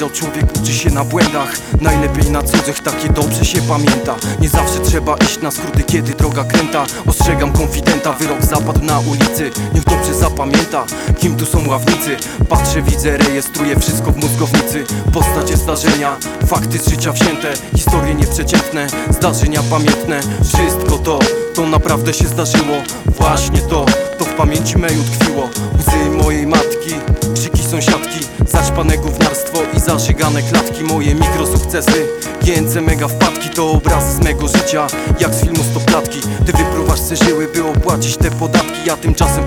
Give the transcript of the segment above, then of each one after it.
powiedział człowiek uczy się na błędach. Najlepiej na cudzych, takie dobrze się pamięta. Nie zawsze trzeba iść na skróty, kiedy droga kręta. Ostrzegam konfidenta, wyrok zapadł na ulicy. Niech dobrze zapamięta, kim tu są ławnicy. Patrzę, widzę, rejestruję wszystko w mózgownicy. Postacie zdarzenia, fakty z życia wzięte. Historie nieprzeciętne, zdarzenia pamiętne. Wszystko to, to naprawdę się zdarzyło. Właśnie to, to w pamięci mej utkwiło. Łzy mojej matki, krzyki sąsiadki Zaćpane gówniarstwo i klatki Moje mikrosukcesy, gięce mega wpadki To obraz z mego życia, jak z filmu stoplatki Ty wypruwasz se żyły, by opłacić te podatki Ja tymczasem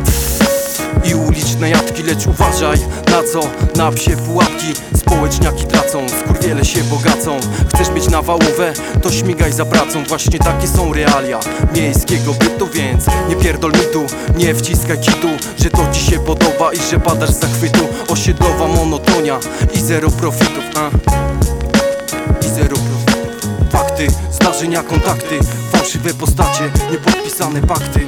i uliczne jatki Lecz uważaj, na co? Na psie pułapki Społeczniaki tracą, skurwiele się bogacą Chcesz mieć nawałowę? To śmigaj za pracą Właśnie takie są realia miejskiego bytu Więc nie pierdol mitu, nie wciskaj kitu Że to ci się podoba i że padasz z zachwytu Osiedlowa monotonia i zero profitów a? I zero profitów. Fakty, zdarzenia, kontakty Fałszywe postacie, niepodpisane pakty.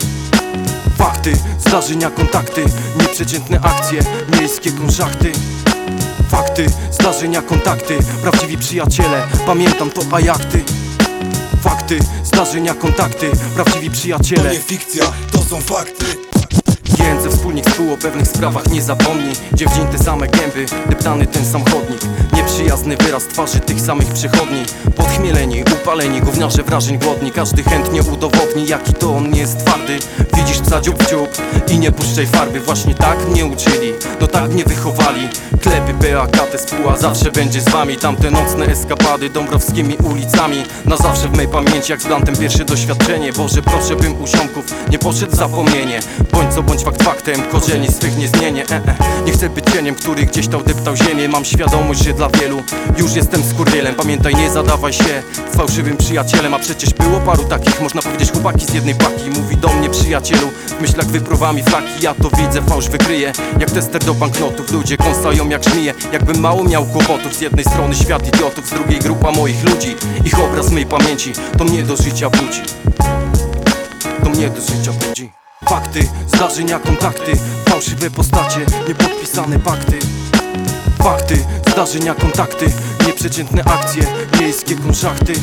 Fakty, zdarzenia, kontakty Nieprzeciętne akcje, miejskie konszachty. Fakty, zdarzenia, kontakty Prawdziwi przyjaciele, pamiętam to, a jak ty? Fakty, zdarzenia, kontakty Prawdziwi To przyjaciele nie fikcja, to są fakty Gięce wspólnik spół o pewnych sprawach nie zapomni Gdzie wzięte same gęby, deptany ten sam chodnik Nieprzyjazny wyraz twarzy tych samych przychodni. Podchmieleni, upaleni, gówniarze wrażeń głodni. Każdy chętnie udowodni jaki to on nie jest twardy. Widzisz psa dziób dziób i nie puszczaj farby. Właśnie tak mnie uczyli, no tak mnie wychowali. Klepy PAK, te spóła zawsze będzie z wami. Tamte nocne eskapady dąbrowskimi ulicami. Na zawsze w mej pamięci jak z blantem pierwsze doświadczenie. Boże proszę bym u ziomków nie poszedł w zapomnienie. Bądź co bądź fakt faktem, korzeni swych nie zmienię. E, e. Nie chcę być cieniem, który gdzieś tam deptał ziemię. Mam świadomość, że dla wielu już jestem skurwielem Pamiętaj nie zadawaj się. Z fałszywym przyjacielem A przecież było paru takich, można powiedzieć chłopaki z jednej paki. Mówi do mnie przyjacielu, w myślach wypruwami flaki. Ja to widzę, fałsz wykryję, jak tester do banknotów. Ludzie kąsają jak żmije, jakbym mało miał kłopotów. Z jednej strony świat idiotów, z drugiej grupa moich ludzi. Ich obraz mej pamięci, to mnie do życia budzi. To mnie do życia budzi. Fakty, zdarzenia, kontakty Fałszywe postacie, niepodpisane pakty Fakty, zdarzenia, kontakty Nieprzeciętne akcje, miejskie konszachty.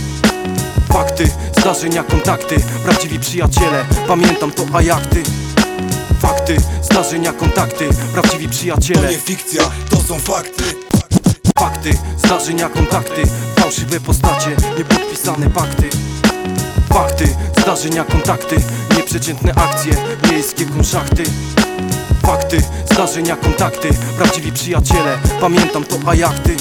Fakty, zdarzenia, kontakty Prawdziwi przyjaciele, pamiętam to, a jak ty? Fakty, zdarzenia, kontakty Prawdziwi To przyjaciele nie fikcja, to są fakty. Fakty, zdarzenia, kontakty Fałszywe postacie, niepodpisane pakty. Fakty, zdarzenia, kontakty Nieprzeciętne akcje, miejskie konszachty Fakty, zdarzenia, kontakty. Prawdziwi przyjaciele, pamiętam to, a jak ty?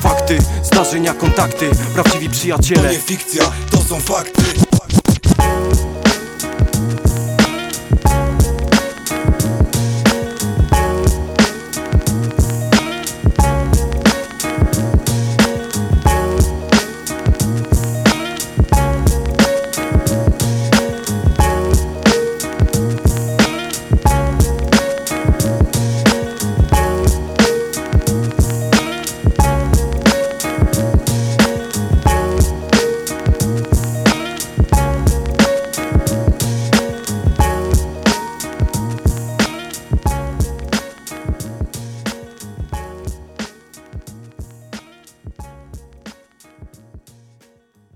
Fakty, zdarzenia, kontakty. Prawdziwi To przyjaciele nie fikcja, to są fakty